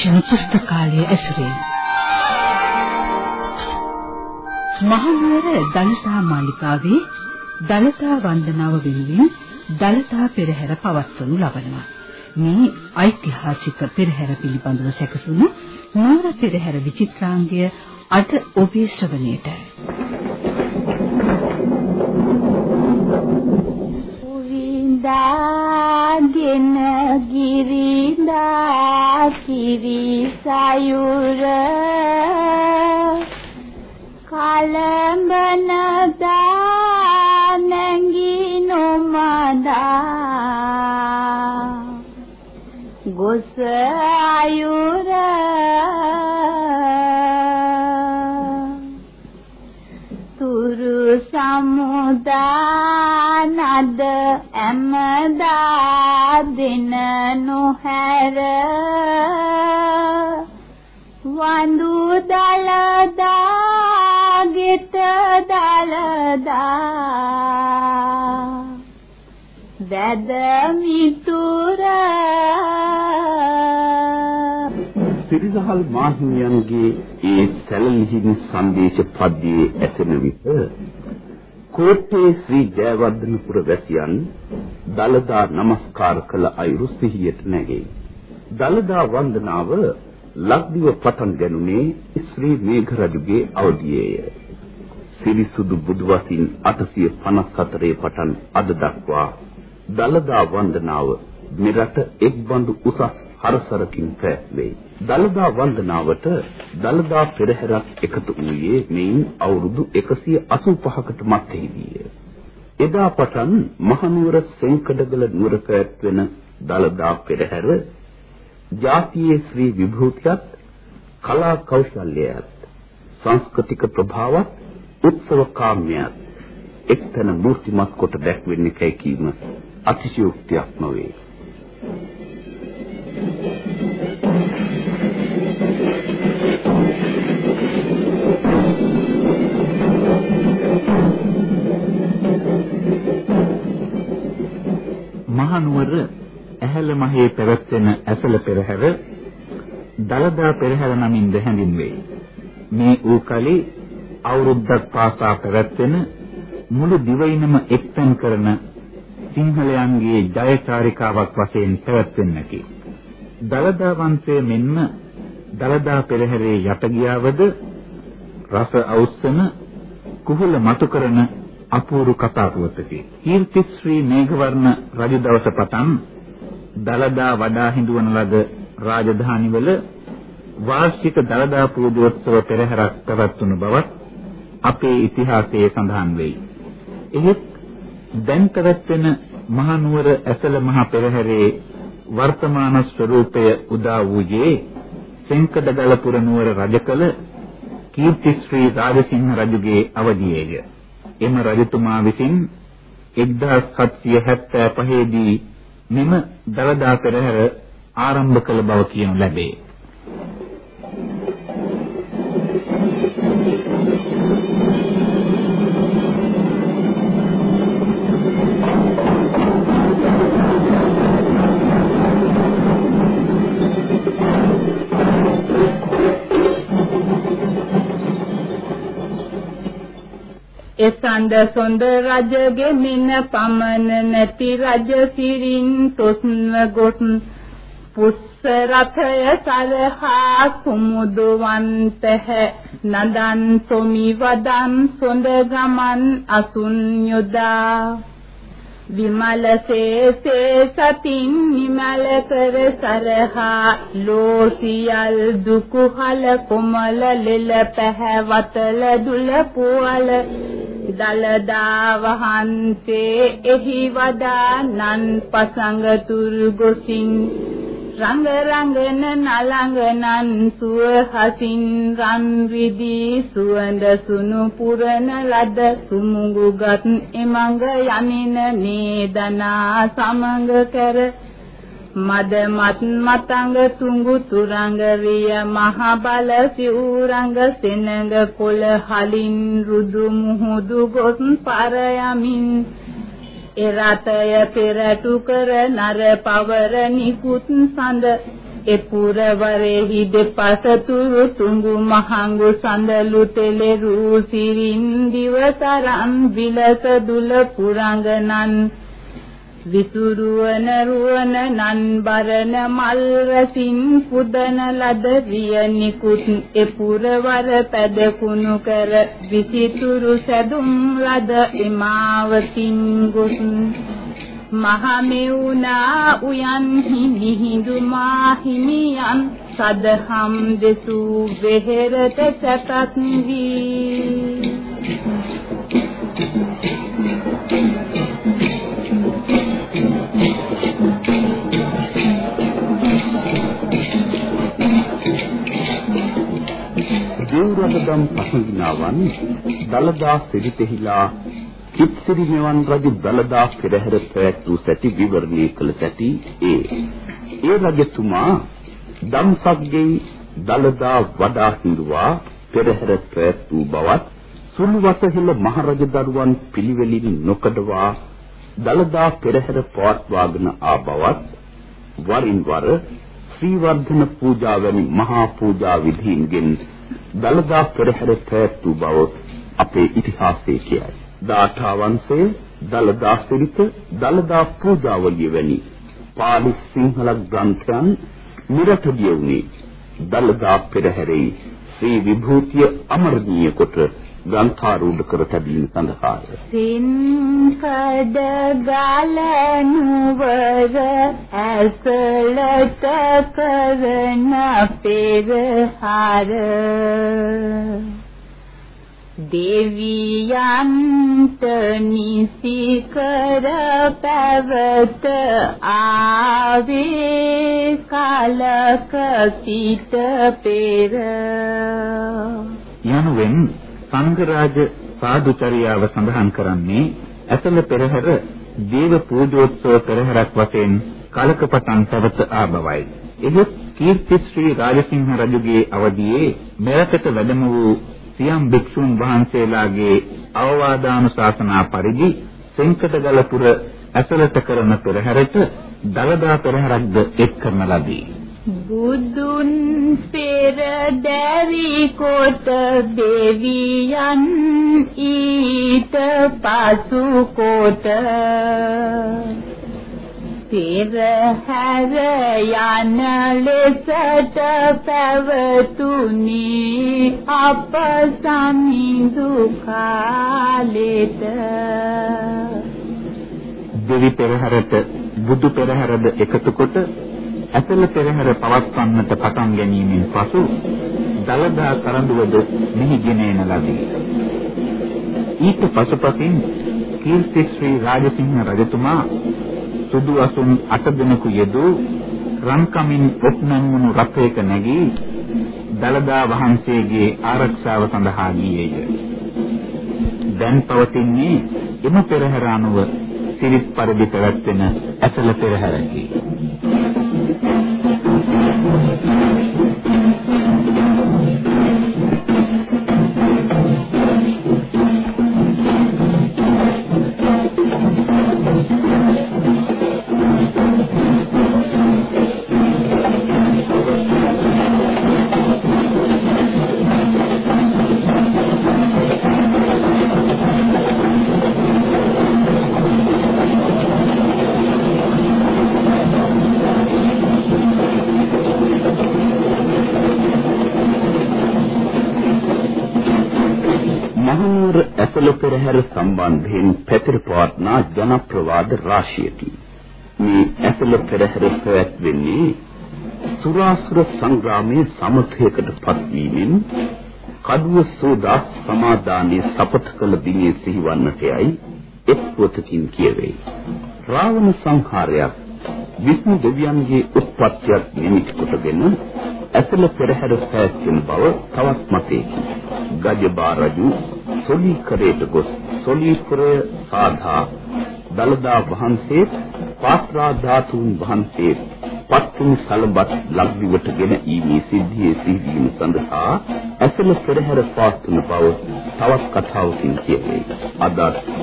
සංරක්ෂණ පුස්තකාලය ඇසුරේ මහනුවර දලතා මාලිකාවේ දලතා වන්දනාව වෙනුවෙන් දලතා පෙරහැර පවත්වනු ලබනවා. මේ ඓතිහාසික පෙරහැර පිළිබඳව සැකසුණු නුවර පෙරහැර විචිත්‍රාංගය අද ඔබේ ශ්‍රවණයට. ගෙන ගිරිඳා කිරි සයුර. කලඹන දා නැගී නොමදා. ගොස අයුර. තුරු සමුදා නද ඇමදා දින නොහැර වඳු දලදා ගෙත දලදා වැද මිතුර සිරිසහල් මාහිමියන්ගේ ඒ සැලලිහිණි සංදේශ පද්‍යයේ ඇසෙන විට කෝට්ටේ ශ්‍රී ජයවර්ධනපුර වැසියන් දලදා নমස්කාර කළ අයුරු සිහියට නැගේ. දලදා වන්දනාව ලක්දිව පටන් ගැනුනේ ශ්‍රී මේඝ රජුගේ අවධියේය. සිරිසුදු බුදුවසින් 854 පටන් අද දක්වා දලදා වන්දනාව මෙරට එක් බඳු උසස් හරසරකින් පැවැත්වේ. දලදා වන්දනාවට දලදා පෙරහැරක් එකතු වූයේ මෙයින් අවුරුදු 185කට මත්තේදීය. එදා පටන් මහනුවර සෙන්කඩගල නුවර පැවැත්වෙන දලදා පෙරහැර ජාතියේ ශ්‍රී විභූතියත් කලා කෞශල්‍යයත් සංස්කෘතික ප්‍රභාවත් උත්සව කාම්‍යයත් එක්තැන මූර්තිමත් කොට දැක්වෙන්නේ කයි කීම අතිශයෝක්තියක් නොවේ. මහනුවර ඇහැල මහේ පැවැත්වෙන ඇසල පෙරහැර දලදා පෙරහැර නමින් ද හැඳින්වේ. මේ ඌකලේ අවුරුද්දක් පාසා පැවැත්වෙන මුළු දිවයිනම එක්තැන් කරන සිංහලයන්ගේ ජයචාරිකාවක් වශයෙන් පැවැත්වෙන්නකි. දලදා වංශය මෙන්ම දලදා පෙරහැරේ යට ගියාවද රස අවුස්සන කුහුල මතු කරන අපූර්ව කතා පුවතකි. කීර්තිශ්‍රී මේඝවර්ණ රජ දවස පටන් දලදා වඩා හිඳුවන ලද රාජධානිවල වාර්ෂික දලදා පූජෝත්සව පෙරහැරක් පැවැත්වුණු බවත් අපේ ඉතිහාසයේ සඳහන් වෙයි. එහෙත් දැන් පැවැත්වෙන මහනුවර ඇසල මහ පෙරහැරේ වර්තමාන ස්වරූපය උදා වූයේ සෙන්කඩගලපුර නුවර රජකල කීර්තිශ්‍රී රාජසිංහ රජුගේ අවධියේය. එම රජතුමා විසින් 1775 දී මෙම දලදා පෙරහැර ආරම්භ කළ බව කියනු ලැබේ. එසඳ සොඳ රජගේ මින පමන නැති රජ සිරින් තොස්ව ගොස් පුස්ස රථය සලහා කුමුදවන්තහ නදන් සොමි වදන් සොඳ ගමන් අසුන් යොදා. විමල සේසේ සතින් නිමල කර සරහා ලෝසියල් දුකුහල කොමල ලෙල පැහැවතල දුල පුවල දලදා වහන්සේ එහි වදා නන් පසඟ තුරු ගොසින් රංග රංගන නලංගනන් සුව හසින් රන් විදී සුවඳ සුණු පුරන ලද සුමුගුගත් එමඟ යමින මේ දනා සමඟ කර මද මත් මතංග තුඟු තුරංග රිය මහ බල සිවුරංග සෙනඟ කොළ හලින් රුදු මුහුදු ගොස් පර යමින් එරතය පෙරටු කර නර පවර නිකුත් සඳ එපුරවරෙහි දෙපස තුරු තුඟු මහඟු සඳලු තෙලෙරු සිරින් දිවතරන් විලස දුල පුරංගනන් විසුරුවන රුවන නන්බරන මල් රසින් පුදන ලද විය නිකුත් එපුරවර පැදකුණු කර විසිතුරු සැදුම් ලද එමාවතින් ගොස් මහමෙවුනා උයන්හි මිහිඳු මාහිමියන් සදහම් දෙසූ වෙහෙරට සැපත් වී. දේවරදම් පසඟිනාවන් දලදා සිරිතෙහිලා කිත්සිරි මෙවන් රජු දලදා පෙරහැර පැවැත්වූ සැටි විවරණය කළ සැටි ඒ. ඒ රජතුමා දම්සක්ගේ දලදා වඩා හිඳුවා පෙරහැර පැවැත්වූ බවත් සුළු වසහිල මහරජ දරුවන් පිළිවෙලින් නොකඩවා දලදා පෙරහැර පවත්වාගෙන ආ බවත් වරින් වර ශ්‍රී වර්ධන පූජා වැනි මහා පූජා විධීන්ගෙන් දලදා පෙරහැර පැවැත්වූ බව අපේ ඉතිහාසයේ කියයි. දාඨා වංශය, දලදා සිරිත, දලදා පූජාවලිය වැනි පාලි සිංහල ග්‍රන්ථයන් නිරතදිය වුණේ දලදා පෙරහැරේ ශ්‍රී විභූතිය අමරණීය කොට ග්‍රන්ථාරූඪ කර තැබීම සඳහාය. සින්කඩ ගල නුවර ඇසලට කරන පෙරහර දෙවියන්ට නිසි කර පැවත ආවේ කලක සිට පෙර යනුවෙන් සංඝරාජ සාදුචරියාව සඳහන් කරන්නේ ඇසල පෙරහැර දේව පූජෝත්සව පෙරහැරක් වශයෙන් කලක පටන් පැවත ආබවයි. එහෙත් කීර්ති ශ්‍රී රාජසිංහ රජුගේ අවදියේ මෙරටට වැඩම වූ සියම් භික්ෂුන් වහන්සේලාගේ අවවාදානුශාසනා පරිදි සෙන්කටගලපුර ඇසලට කරන පෙරහැරට දලදා පෙරහැරක්ද එක් කරන ලදී. බුදුන් පෙර දැරි කොට දෙවියන් ඊට පසු කොට පෙරහැර යන ලෙසට පැවතුනි අප සමිඳු කාලෙට. දෙවි පෙරහැරට බුදු පෙරහැරද එකතු කොට ඇසල පෙරහැර පවත්වන්නට පටන් ගැනීමෙන් පසු දලදා කරඬුවද මෙහි ගෙන එන ලදී. ඊට පසුපසින් කීර්ති ශ්‍රී රාජසිංහ රජතුමා සුදු අසුන් අට දෙනෙකු යෙදූ රන්කමින් ඔප්නංගුණු රථයක නැගී දලදා වහන්සේගේ ආරක්ෂාව සඳහා ගියේය. දැන් පවතින්නේ එම පෙරහැර අනුව සිරිත් පරිදි පැවැත්වෙන ඇසල පෙරහැරකි. Amen. සම්බන්ධයෙන් පැතිර පවත්නා ජනප්‍රවාද රාශියකි. මේ ඇසළ පෙරහැර පැවැත්වෙන්නේ සුරාසුර සංග්‍රාමයේ සමථයකට පත්වීමෙන් කඩුව සෝදා සමාදානයේ සපත කළ දිනේ සිහිවන්නට යයි එක් පොතකින් කියවේ. රාවණ සංහාරයක් විෂ්ණු දෙවියන්ගේ උත්පත්තියක් නිමිති කොටගෙන ඇසළ පෙරහැර පැවැත්වෙන බව තවත් මතයකි. ගජබා රජු සොලිකරයට ගොස් සොලිපුරය සාධා දලදා වහන්සේ පාත්‍රා ධාතුන් වහන්සේ පත්තුනි සලබත් ලක්දිවටගෙන ඊමේ සිද්ධියේ සිහිවීම සඳහා ඇසල පෙරහැර පාස්තුන බව තවත් කතාවකින් කියවේ. අද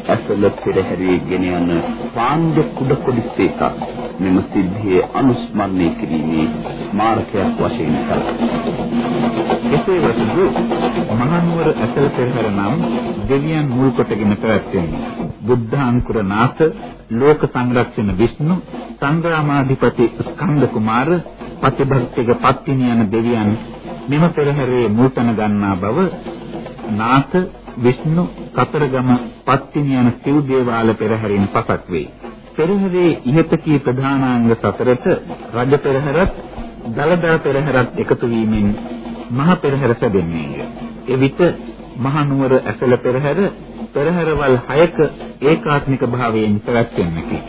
ඇසල පෙරහැරේ ගෙන යන පාණ්ඩ කුඩ කොඩිසේක මෙම සිද්ධියේ අනුස්මරණය කිරීමේ ස්මාරකයක් වශයෙන් සැලකෙනවා. එසේ වසු මහනුවර ඇසල පෙරහැර නම් දෙවියන් මුල් කොටගෙන පැවැත්වෙන්නේ. බුද්ධාංකුර නාථ ලෝක සංරක්ෂණ විෂ්ණු සංග්‍රාමාධිපති ස්කන්ධ කුමාර පතිභක්තික පත්තිනි යන දෙවියන් මෙම පෙරහැරේ මුල්තන ගන්නා බව නාථ විෂ්ණු කතරගම පත්තිනි යන සිව් දේවාල පෙරහැරින් පසක් වේ. පෙරහැරේ ඉහත කී ප්‍රධානාංග සතරට රජ පෙරහැරත් දලදා පෙරහැරත් එකතු වීමෙන් මහ පෙරහැර සැදෙන්නේය. එවිට මහනුවර ඇසල පෙරහැර පෙරහැරවල් 6ක ඒකාත්මික භාවයෙන් පැවැත්වෙන්නකි.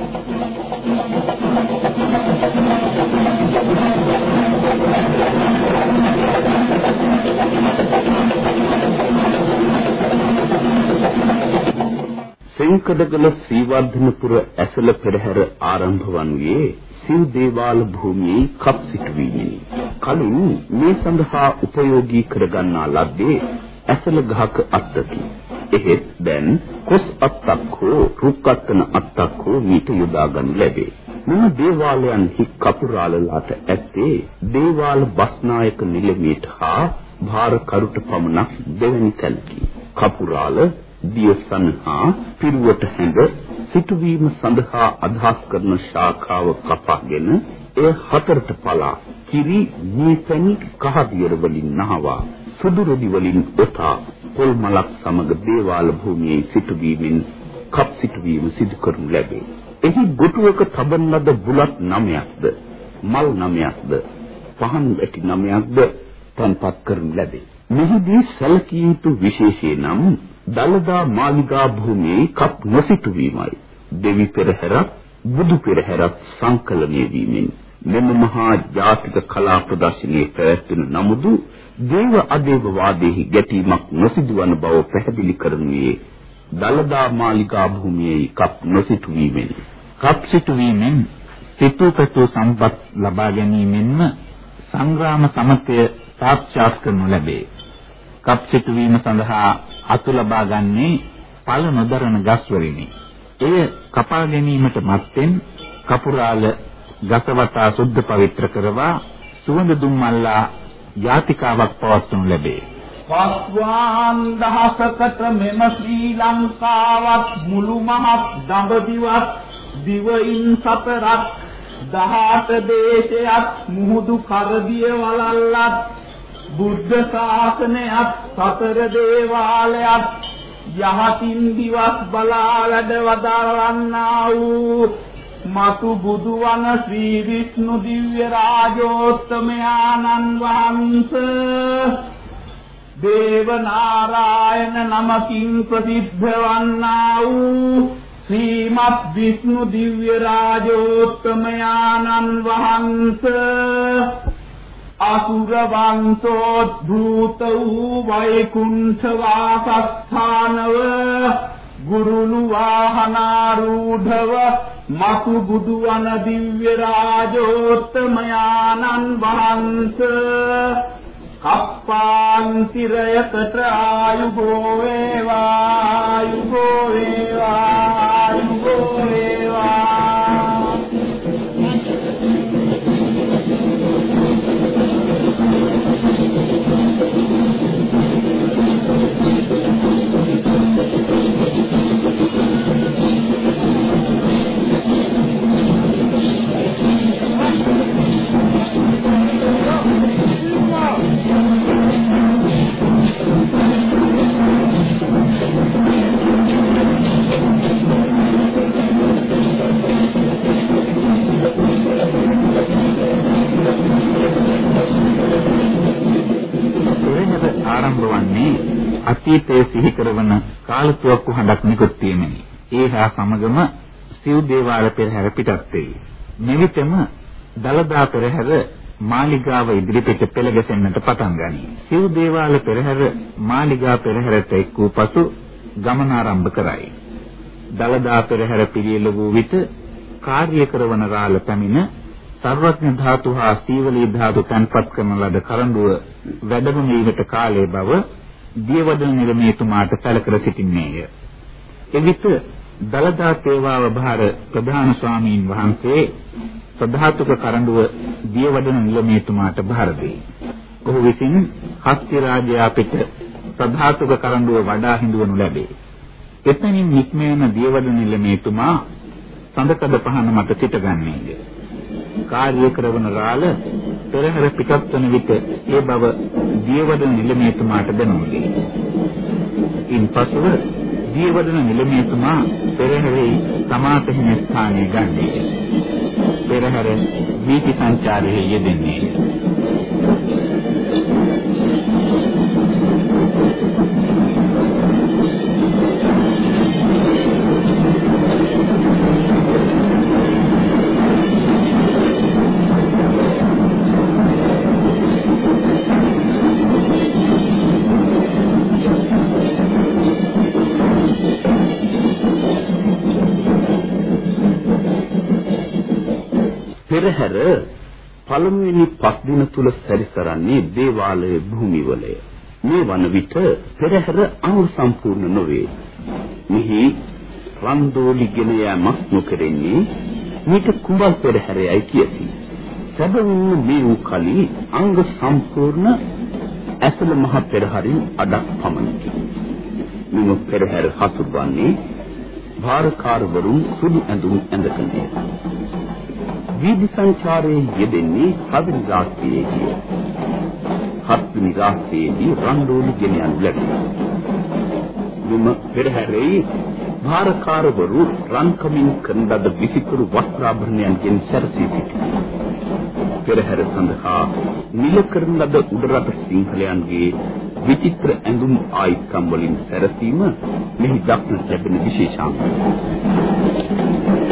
සෙන්කඩගල ශ්‍රීවර්ධනපුර ඇසල පෙරහැර ආරම්භ වනුයේ සිව් දේවාල භූමියේ කප් සිටුවීමෙනි. කලින් මේ සඳහා උපයෝගී කරගන්නා ලද්දේ ඇසල ගහක අත්තකි. එහෙත් දැන් කොස් අත්තක් හෝ රුක්කත්තන අත්තක් හෝ මීට යොදා ගනු ලැබේ. මෙම දේවාලයන්හි කපුරාලලාට ඇත්තේ දේවාල බස්නායක නිලමේට හා භාර කරුට පමණක් දෙවැනි තැනකි. කපුරාල දියසන් හා පිරුවට හැඳ සිටුවීම සඳහා අදහස් කරන ශාඛාව කපාගෙන එය හතරට පලා කිරි නීපැණි කහදියර වලින් නහවා සුදු රොඩි වලින් ඔතා පොල් මලක් සමග දේවාල භූමියේ සිටුවීමෙන් කප් සිටුවීම සිදු කරනු ලැබේ. එහි ගොටුවක තබන ලද බුලත් නමයක්ද මල් නමයක්ද පහන් ඇටි නමයක්ද තන්පත් කරනු ලැබේ. මෙහිදී සැලකිය යුතු විශේෂය නම් දලදා මාලිගා භූමියේ කප් නොසිටුවීමයි. දෙවි පෙරහැරක් බුදු පෙරහැරක් සංකලනය වීමෙන් මෙම මහා ජාතික කලා ප්‍රදර්ශනයේ පැවැත්වෙන නමුදු දේව අදේව වාදෙහි ගැටීමක් නොසිදුවන බව පැහැදිලි කරනුයේ දලදා මාලිගා භූමියේ කප් නොසිටු වීමෙන් කප් සිටු වීමෙන් සිතුපතු සම්පත් ලබා ගැනීමෙන්ම සංග්‍රාම සමතය සාක්ෂාත් කරනු ලැබේ. කප් සිටු වීම සඳහා අතු ලබා ගන්නේ පළ නොදරන ගස් වලිනි. එය කපා ගැනීමට මත්තෙන් කපුරාල ගසවතා සුද්ධ පවිත්‍ර කරවා සුවඳ දුම් මල්ලා යාතිකාවක් පවත්වනු ලැබේ. පස්වාන් දහසකට මෙම ශ්‍රී ලංකාවත් මුළු මහත් දඹදිවත් දිවයින් සතරක් දහත දේශයක් මුහුදු කරදිය වලල්ලත් බුද්ධ ශාසනයත් සතර දේවාලයත් යහතින් දිවස් බලා වැඩ වදාරන්නා වූ මතු බුදු වන ශ්‍රී විෂ්ණු දිව්‍ය රාජෝත්තමයාණන් වහන්සේ. දේව නාරායන නමකින් ප්‍රසිද්ධ වන්නා වූ ශ්‍රීමත් විෂ්ණු දිව්‍ය රාජෝත්තමයාණන් වහන්සේ. අසුර වංශෝද්භූත වූ වෛකුණ්ඨ වාසස්ථානව ගුරුළු වාහනාරූඪව මතු බුදු වන දිව්‍ය රාජෝත්තමයාණන් වහන්සේ. කප්පාන්තිරයකට ආයුබෝ වේවා ආයුබෝ වේවා ආයුබෝ වේවා. අතීතයේ සිහි කරන කාලතුවක්කු හඬක් නිකුත් වීමෙනි. ඒ හා සමගම සිව් දේවාල පෙරහැර පිටත් වේ. මෙවිතම දලදා පෙරහැර මාලිගාව ඉදිරිපිට පෙළ ගැසෙන්නට පටන් ගනී. සිව් දේවාල පෙරහැර මාලිගා පෙරහැරට එක් වූ පසු ගමන ආරම්භ කරයි. දලදා පෙරහැර පිළියෙල වූ විට කාර්ය කරවන රාළ පැමිණ සර්වඥ ධාතු හා සීවලී ධාතු තන්පත් කරන ලද කරඬුව වැඩම වීමට කාලයේ බව දියවඩන නිලමේතුමාට සැලකර සිටින්නේය. එවිට දලදා සේවාව භාර ප්‍රධාන ස්වාමීන් වහන්සේ සදාතුක කරඬුව දියවඩන නිලමේතුමාට භාර දෙයි. ඔහු විසින් හස්ති රාජයා පිට සදාතුක කරඬුව වඩා හිඳවනු ලැබේ. එතනින් නික්මයන දියවඩන නිලමේතුමා සඳකඩ පහන මත සිටගන්නේය. කාර්ය කරවන රාළ පෙරහැර පිටත් වන විට ඒ බව දියවඩන නිලමේතුමාට දැනුනේ. ඉන්පසුව දියවඩන නිලමේතුමා පෙරහැරේ සමාතහින ස්ථානය ගන්නේය. පෙරහැර වීති සංචාරයේ යෙදෙන්නේය. පෙරහැර පළමුවෙනි පස් දින තුල සැරිසරන්නේ දේවාලය භූමිවලය. මේ වන විට පෙරහැර අනුර සම්පූර්ණ නොවේ. මෙහි රන්දෝලිගෙන යෑමක් නොකරන්නේ මේක කුඹල් පෙරහැරයයි කියති. සැබවින්ම මේ වූ කලී අංග සම්පූර්ණ ඇසල මහ පෙරහරින් අඩක් පමණකි. මෙම පෙරහැර හසුරුවන්නේ භාරකාරවරුන් සුදු ඇඳුම් ඇඳගෙනය. වීදි සංචාරයේ යෙදෙන්නේ හදිරි රාත්‍රියේදී. හත්වෙනි රාත්‍රියේදී රන්දෝලි ගෙන යනු ලැබේ. මෙම පෙරහැරේ භාරකාරවරු රන්කමින් කරන ලද විසිතුරු වස්ත්‍රාභරණයන්ගෙන් සැරසී සිටිති. පෙරහැර සඳහා නිල කරන ලද උඩරට සිංහලයන්ගේ විචිත්‍ර ඇඳුම් ආයිකම් වලින් සැරසීම මෙහි දක්නට ලැබෙන විශේෂාංගයක්.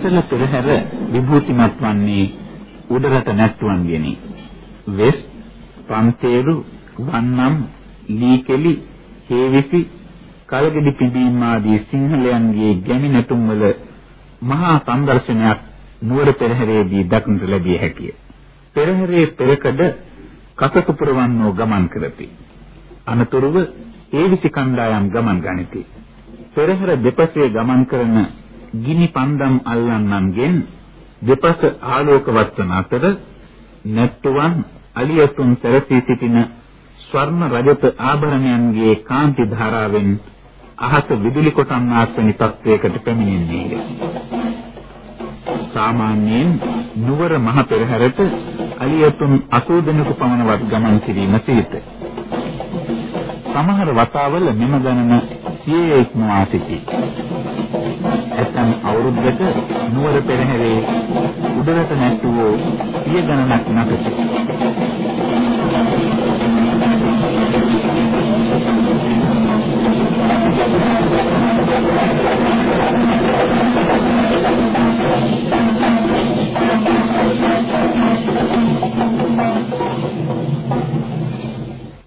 ඇසල පෙරහැර විභූතිමත් වන්නේ උඩරට නැට්ටුවන්ගෙනි. වෙස්, පන්තේරු, වන්නම්, ලීකෙලි, හේවිසි, කලගෙඩි පිඹීම් ආදී සිංහලයන්ගේ ගැමි නැටුම් වල මහා සංදර්ශනයක් නුවර පෙරහැරේදී දක්නට ලැබිය හැකිය. පෙරහැරේ පෙරකඩ කසක පුරවන්නෝ ගමන් කරති. අනතුරුව හේවිසි කණ්ඩායම් ගමන් ගනිති. පෙරහැර දෙපසේ ගමන් කරන ගිනි පන්දම් අල්ලන්නන්ගෙන් දෙපස ආලෝකවත් වන අතර නැට්ටුවන් අලියතුන් සැරසී සිටින ස්වර්ණ රජත ආභරණයන්ගේ කාන්ති ධාරාවෙන් අහස විදුලි කොටන් ආස්වනි තත්වයකට පැමිණෙන්නේය. සාමාන්‍යයෙන් නුවර මහ පෙරහැරට අලියතුන් 80 දෙනෙකු පමණවත් ගමන් කිරීම සිරිත. සමහර වතාවල මෙම ගණන 100 ඉක්මවා සිටී. ඇතම් අවුරුද්දක නුවර පෙරහැරේ උඩරට නැටුවෝ සිය ගණනක් නැකති.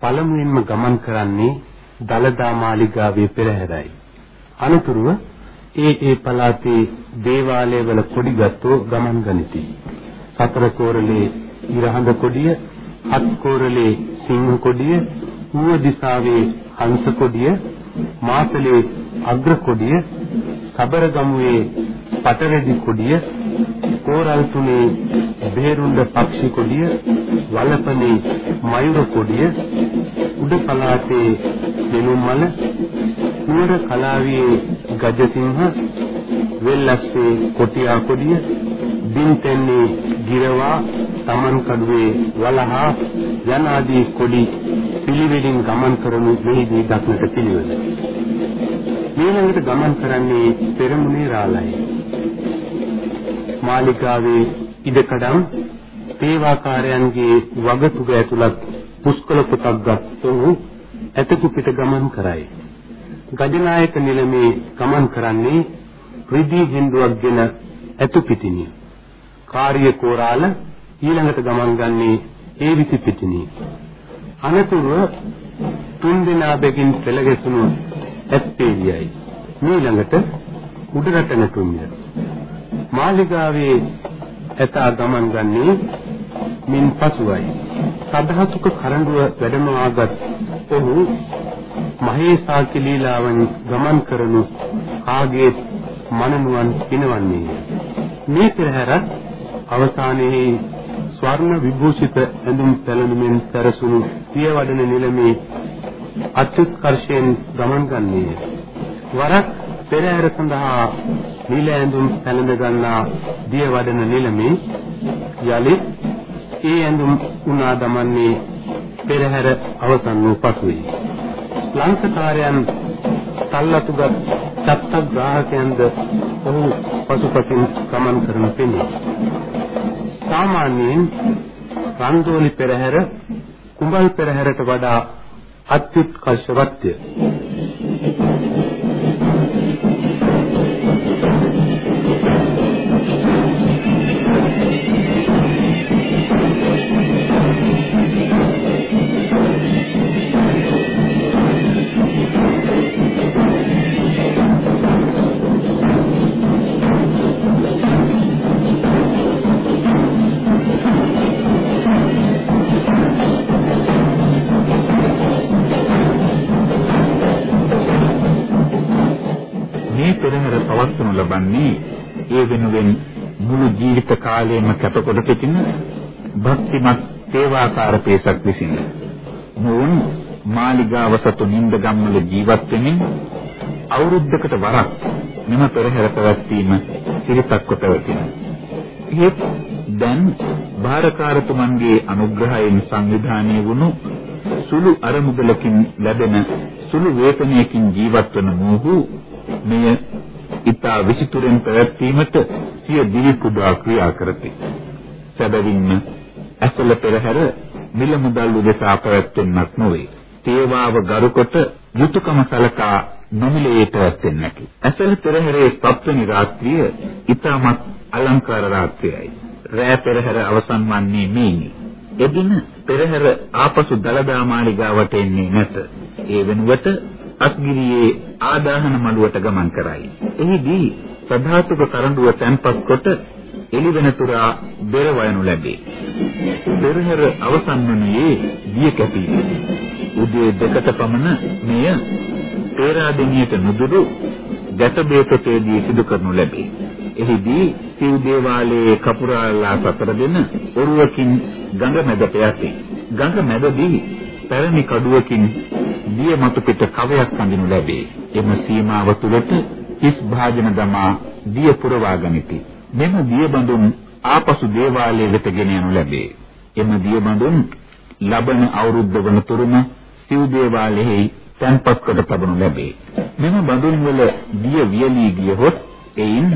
පළමුවෙන්ම ගමන් කරන්නේ දලදා මාලිගාවේ පෙරහැරයි. අනතුරුව ඒ ඒ පළාතේ දේවාලයවල කොඩිගත්ෝ ගමන් ගනිති. සතර කෝරළේ ඉරහඳ කොඩිය, හත් කෝරළේ සිංහ කොඩිය, ඌව දිසාවේ හංස කොඩිය, මාතලේ අග්‍ර කොඩිය, සබරගමුවේ පතරෙදි කොඩිය, කෝරල් තුනේ බේරුණ්ඩ පක්ෂි කොඩිය වලපනේ මයුර කොඩිය උඩ පළාතේ දෙනුම්මල නුවර කලාවියේ ගජසිංහ වෙල්ලස්සේ කොටියා කොඩිය බින්තෙන්නේ ගිරවා තමන් කඩුවේ වලහා යන ආදී කොඩි පිළිවෙලින් ගමන් කරනු මෙහිදී දක්නට පිළිවෙල. ඊළඟට ගමන් කරන්නේ පෙරමුණේ රාළයි. මාලිකාවේ ඉඩකඩම් තේවාකාරයන්ගේ වගතුග ඇතුළත් පුස්කොළ පොතක් ගත් ඔහු ඇතකු පිට ගමන් කරයි. ගජනායක නිලමේ ගමන් කරන්නේ රිදී හින්දුවක්ගෙන ඇතු පිටිනිය. කාර්ය කෝරාල ඊළඟට ගමන් ගන්නේ ඒ විසි පිටිනිය. අනතුරුව තුන් දෙනා බැගින් පෙළගැසුණු ඇත්පේලියයි. ඊළඟට උඩරට නැටුම්ය. මාලිගාවේ ඇතා ගමන් ගන්නේ මින් පසුවයි. සදහතුක කරඬුව වැඩමවාගත් ඔහු මහේසාකි ලීලාවන් ගමන් කරනු කාගේ මනනුවන් පිනවන්නේ. මේ පෙරහැරත් අවසානයේ ස්වර්ණ විභූෂිත ඇඳුම් පැළඳුමින් සැරසුණු පියවඩන නිලමේ අත්‍යුත්කර්ෂයෙන් ගමන් ගන්නේය. වරක් පෙරහැර සඳහා නිල ඇඳුම් පැළඳ ගන්නා දියවඩන නිලමේ යලි ඒ ඇඳුම් උනා දමන්නේ පෙරහැර අවසන් වූ පසුයි. ලංකකාරයන් තල්ලතුගත් සත්ත්වග්‍රාහකයන්ද ඔහු පසුපසින් ගමන් කරන පෙනේ. සාමාන්‍යයෙන් රන්දෝලි පෙරහැර කුඹල් පෙරහැරට වඩා අත්‍යුත්කර්ෂවත්ය. ලබන්නේ ඒ වෙනුවෙන් මුළු ජීවිත කාලයම කැපකොට සිටින භක්තිමත් සේවාකාර පේසක් විසින්. මොවුන් මාලිගාව සතු නින්ද ගම්වල ජීවත් වෙමින් අවුරුද්දකට වරක් මෙම පෙරහැර පැවැත්වීම සිරිතක් කොට වෙතින. ඒත් දැන් භාරකාරතුමන්ගේ අනුග්‍රහයෙන් සංවිධානය වුණු සුළු අරමුදලකින් ලැබෙන සුළු වේතනයකින් ජීවත් වන මොහු මෙය ඉතා විසිතුරෙන් පැවැත්වීමට සිය දිවි කුඩා ක්‍රියා කරති. සැබවින්ම ඇසල පෙරහැර මිල මුදල් උදෙසා පැවැත්වෙන්නක් නොවේ. තේවාව ගරුකොට යුතුයකම සලකා නොමිලේ පැවැත්වෙන්නකි. ඇසල පෙරහැරේ සප්තමි රාත්‍රිය ඉතාමත් අලංකාර රාත්‍රියයි. රෑ පෙරහැර අවසන් වන්නේ මේනි. එදින පෙරහැර ආපසු දලදා මාලිගාවට එන්නේ නැත. ඒ වෙනුවට අත්ගිරියේ ආදාහන මළුවට ගමන් කරයි. එහිදී සදාතුක කරඬුව තැන්පත් කොට එළිවෙනතුරා බෙර වයනු ලැබේ. පෙරහැර අවසන් වනුයේ දිය කැපීම. උදේ දෙකට පමණ මෙය පේරාදෙනියට නුදුරු ගැටබේතේදී සිදු කරනු ලැබේ. එහිදී සිව් දේවාලයේ කපුරාලා සතර දෙන ඔරුවකින් ගඟ මැදට යති. ගඟ මැදදී පැරණි කඩුවකින් දිය මතු පිට කවයක් අඳිනු ලැබේ. එම සීමාව තුළට හිස් භාජන දමා දිය පුරවා ගනිති. මෙම දිය බඳුන් ආපසු දේවාලය වෙත ගෙන යනු ලැබේ. එම දිය බඳුන් ලබන අවුරුද්ද වනතුරුම සිව් දේවාලයෙහි තැන්පත් කොට තබනු ලැබේ. මෙම බඳුන් වල දිය වියලී ගියහොත් එයින්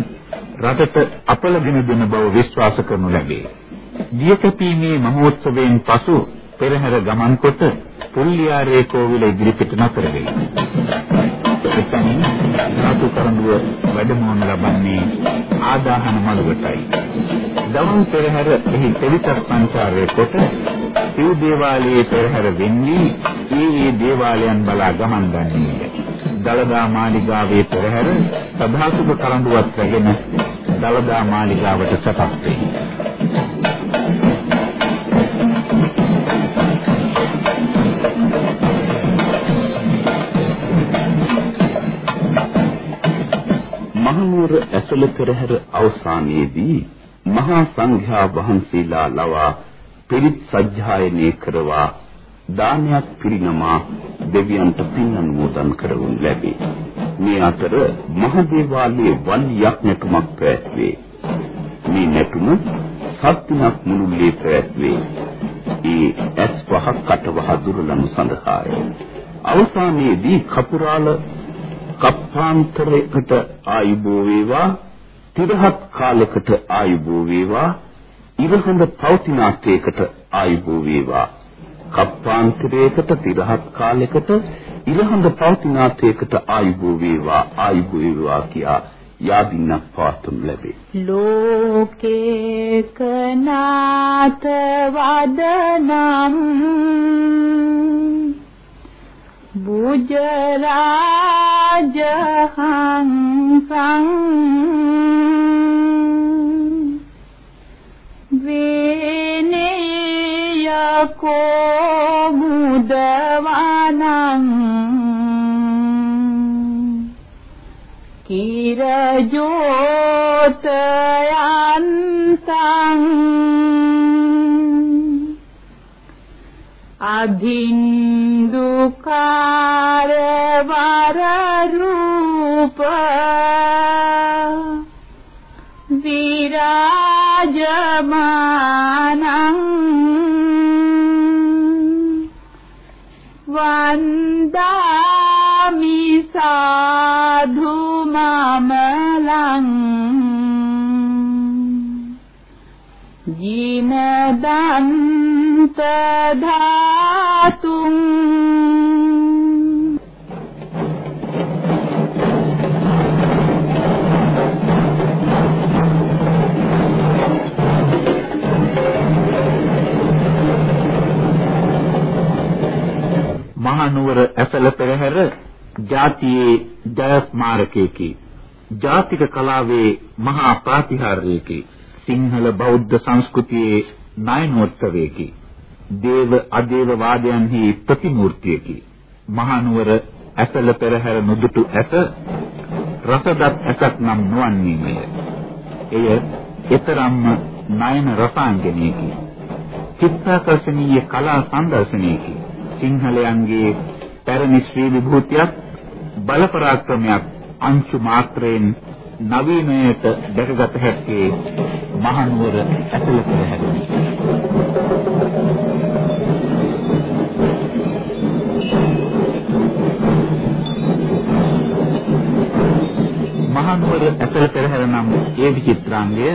රටට අපලගෙන දෙන බව විශ්වාස කරනු ලැබේ. දිය කැපීමේ මහෝත්සවයෙන් පසු පෙරහැර ගමන් කොට පුල්ලියාරේ කෝවිල ඉදිරිපිට නතර වෙයි. එතනින් රාතු කරඬුව වැඩමවන ලබන්නේ ආදාහන මළුවටයි. දවල් පෙරහැර එහි පිළිතක් සංචාරය කොට සිව් දේවාලයේ පෙරහැර වෙන්නේ ඒ ඒ දේවාලයන් බලා ගමන් ගන්නේය. දලදා මාලිගාවේ පෙරහැර සභාසුක කරඬුවත් රැගෙන දලදා මාලිගාවට සටක් වෙයි. මහනුවර ඇසළ පෙරහැර අවසානයේදී මහා සංඝයා වහන්සේලා ලවා පිරිත් සජ්ජායනය කරවා දානයක් පිරිනමා දෙවියන්ට පින් අනුමෝදන් කරවුන් ලැබේ. මේ අතර මහදේවාලයේ වල් යක්නටුමක් පැවැත්වේ. මේ නැටුම සත්තුනක් මුළුල්ලේ පැවැත්වේ. ඒ ඇස් පහක් කටවහ දුරලනු සඳහාය. අවසානයේදී කපුරාල කප්පාන්තරයකට ආයුබෝ වේවා තිරහත් කාලයකට ආයුබෝ වේවා ඉරහඳ පෞතිනාතයකට ආයුබෝ වේවා කප්පාන්තරයකට තිරහත් කාලයකට ඉරහඳ පෞතිනාතයකට ආයුබෝ වේවා ආයුබෝ වේවා කියා යාදින්නක් පවත්වනු ලැබේ. ලෝකේක නාත වදනම් බුජරාජහං සං වේනේයකෝ මුදවනං කිරජෝතයන්තං අධින්දුකාර වර රූප විරාජමානං වන්දාමි සාධු මමලං ජීනදන්ත මහනුවර ඇසල පෙරහැර ජාතියේ ජය ස්මාරකයේකි. ජාතික කලාවේ මහා ප්‍රාතිහාර්යයකි. සිංහල බෞද්ධ සංස්කෘතියේ නයනෝත්සවයකි. දේව අදේව වාදයන්හි ප්‍රතිමූර්තියකි. මහනුවර ඇසල පෙරහැර නුදුටු ඇස රසදත් ඇසක් නම් නොවන්නේමය. එය ඊතරම්ම නයන රසාංගනයකි. චිත්තාකර්ෂණීය කලා සංදර්ශනයකි. සිංහලයන්ගේ පැරණි ශ්‍රී විභූතියක් බල පරාක්‍රමයක් අංශු මාත්‍රයෙන් නවීනයට දැකගත හැක්කේ මහනුවර ඇතුළත හැදුනි. මහනුවර ඇතුළත පෙරහැර නම් ඒ විචිත්‍රාංගය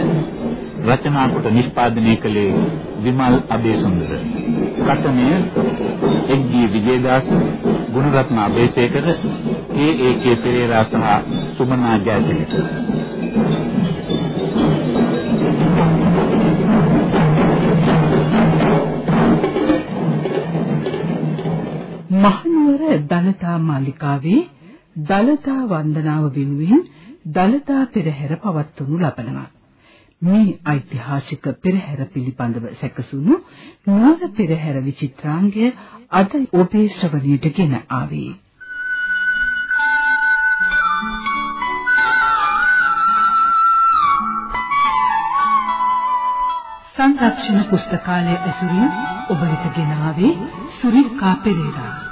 රචනා කොට නිෂ්පාදනය කළේ විමල් අබේසුන්දර. කතනය එග්ගී විජේදාස, ගුණරත්න අබේසේකර, ඒ.ඒ.කේ පෙරේරා සහ සුමනා ජයතිලක. මහනුවර දලතා මාලිකාවේ දලතා වන්දනාව වෙනුවෙන් දලතා පෙරහැර පවත්වනු ලබනවා. මේ ඓතිහාසික පෙරහැර පිළිබඳව සැකසුණු නුවර පෙරහැර විචිත්‍රාංගය අද ඔබේ ශ්‍රවණයට ගෙන ආවේ. සංරක්ෂණ පුස්තකාලය ඇසුරින් ඔබ වෙත ගෙන ආවේ සුරිකා පෙරේරා